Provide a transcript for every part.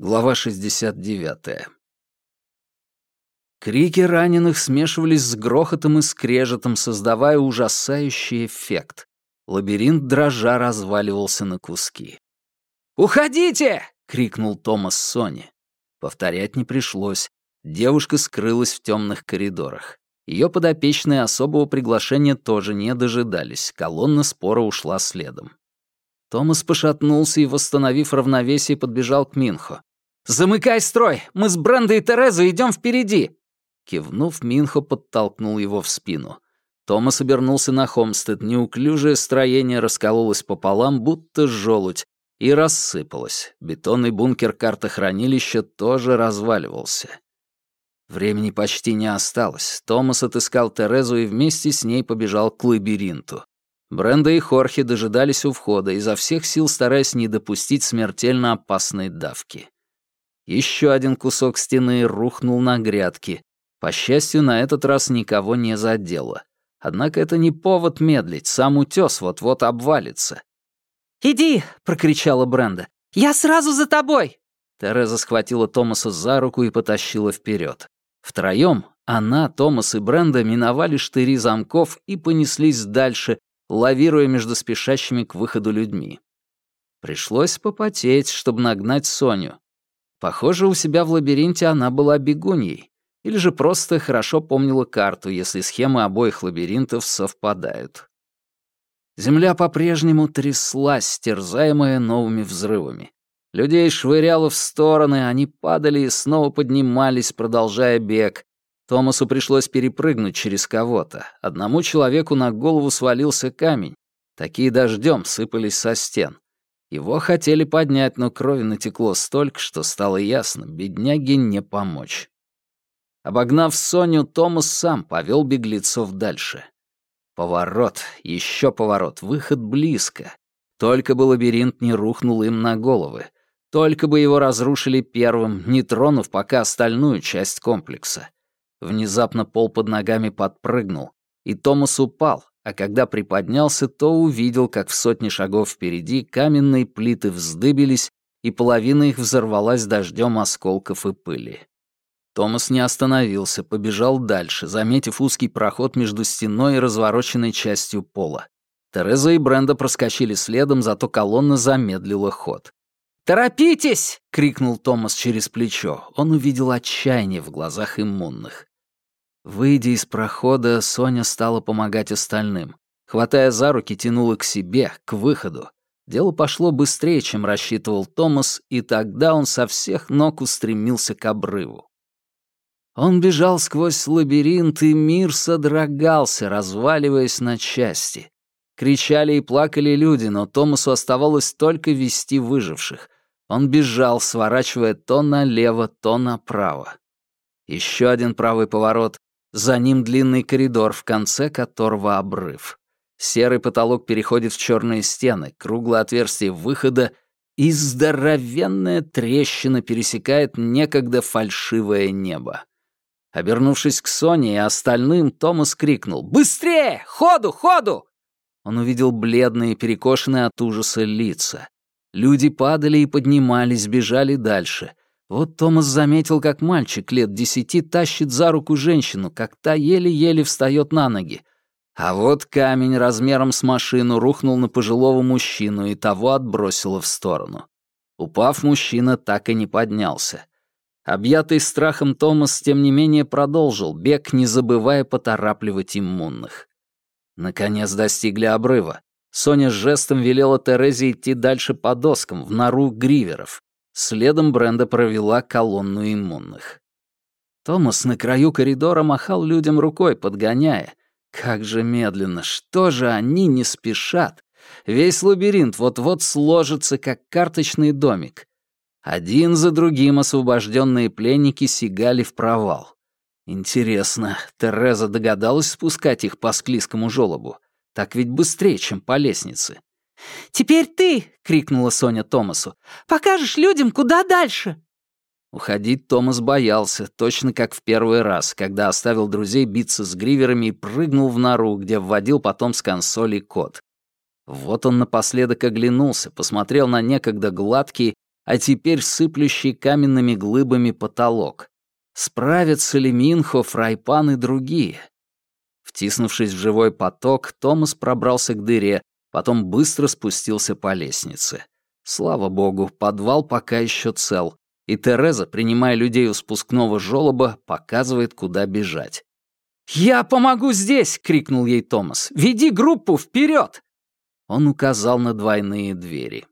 Глава 69. Крики раненых смешивались с грохотом и скрежетом, создавая ужасающий эффект. Лабиринт дрожа разваливался на куски. «Уходите!» — крикнул Томас Сони. Повторять не пришлось. Девушка скрылась в темных коридорах. Ее подопечные особого приглашения тоже не дожидались. Колонна спора ушла следом. Томас пошатнулся и, восстановив равновесие, подбежал к Минхо. «Замыкай строй! Мы с Брендой и Терезой идем впереди!» Кивнув, Минхо подтолкнул его в спину. Томас обернулся на Хомстед, неуклюжее строение раскололось пополам, будто желудь, и рассыпалось. Бетонный бункер картохранилища тоже разваливался. Времени почти не осталось. Томас отыскал Терезу и вместе с ней побежал к лабиринту. Бренда и Хорхе дожидались у входа, изо всех сил стараясь не допустить смертельно опасной давки. Еще один кусок стены рухнул на грядки. По счастью, на этот раз никого не задело. Однако это не повод медлить, сам утес вот-вот обвалится. «Иди!» — прокричала Бренда. «Я сразу за тобой!» Тереза схватила Томаса за руку и потащила вперед. Втроем она, Томас и Бренда миновали штыри замков и понеслись дальше, лавируя между спешащими к выходу людьми. Пришлось попотеть, чтобы нагнать Соню. Похоже, у себя в лабиринте она была бегуньей. Или же просто хорошо помнила карту, если схемы обоих лабиринтов совпадают. Земля по-прежнему тряслась, терзаемая новыми взрывами. Людей швыряло в стороны, они падали и снова поднимались, продолжая бег. Томасу пришлось перепрыгнуть через кого-то. Одному человеку на голову свалился камень. Такие дождем сыпались со стен. Его хотели поднять, но крови натекло столько, что стало ясно, бедняге не помочь. Обогнав Соню, Томас сам повел беглецов дальше. Поворот, еще поворот, выход близко. Только бы лабиринт не рухнул им на головы. Только бы его разрушили первым, не тронув пока остальную часть комплекса. Внезапно пол под ногами подпрыгнул, и Томас упал, а когда приподнялся, то увидел, как в сотне шагов впереди каменные плиты вздыбились, и половина их взорвалась дождем осколков и пыли. Томас не остановился, побежал дальше, заметив узкий проход между стеной и развороченной частью пола. Тереза и Бренда проскочили следом, зато колонна замедлила ход. «Торопитесь!» — крикнул Томас через плечо. Он увидел отчаяние в глазах иммунных. Выйдя из прохода, Соня стала помогать остальным. Хватая за руки, тянула к себе, к выходу. Дело пошло быстрее, чем рассчитывал Томас, и тогда он со всех ног устремился к обрыву. Он бежал сквозь лабиринт, и мир содрогался, разваливаясь на части. Кричали и плакали люди, но Томасу оставалось только вести выживших. Он бежал, сворачивая то налево, то направо. Еще один правый поворот, за ним длинный коридор, в конце которого обрыв. Серый потолок переходит в черные стены, круглое отверстие выхода и здоровенная трещина пересекает некогда фальшивое небо. Обернувшись к Соне и остальным, Томас крикнул «Быстрее! Ходу, ходу!» Он увидел бледные, перекошенные от ужаса лица. Люди падали и поднимались, бежали дальше. Вот Томас заметил, как мальчик лет десяти тащит за руку женщину, как та еле-еле встает на ноги. А вот камень размером с машину рухнул на пожилого мужчину и того отбросило в сторону. Упав, мужчина так и не поднялся. Объятый страхом Томас, тем не менее, продолжил бег, не забывая поторапливать иммунных. Наконец достигли обрыва. Соня с жестом велела Терезе идти дальше по доскам, в нору гриверов. Следом Бренда провела колонну иммунных. Томас на краю коридора махал людям рукой, подгоняя. Как же медленно, что же они не спешат? Весь лабиринт вот-вот сложится, как карточный домик. Один за другим освобожденные пленники сигали в провал. Интересно, Тереза догадалась спускать их по склизкому желобу? Так ведь быстрее, чем по лестнице. «Теперь ты!» — крикнула Соня Томасу. «Покажешь людям, куда дальше!» Уходить Томас боялся, точно как в первый раз, когда оставил друзей биться с гриверами и прыгнул в нору, где вводил потом с консоли код. Вот он напоследок оглянулся, посмотрел на некогда гладкие, а теперь сыплющий каменными глыбами потолок. Справятся ли Минхо, Фрайпан и другие? Втиснувшись в живой поток, Томас пробрался к дыре, потом быстро спустился по лестнице. Слава богу, подвал пока еще цел, и Тереза, принимая людей у спускного жёлоба, показывает, куда бежать. «Я помогу здесь!» — крикнул ей Томас. «Веди группу вперед!» Он указал на двойные двери.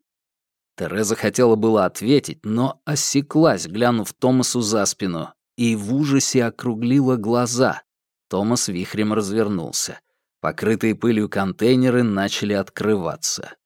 Тереза хотела было ответить, но осеклась, глянув Томасу за спину, и в ужасе округлила глаза. Томас вихрем развернулся. Покрытые пылью контейнеры начали открываться.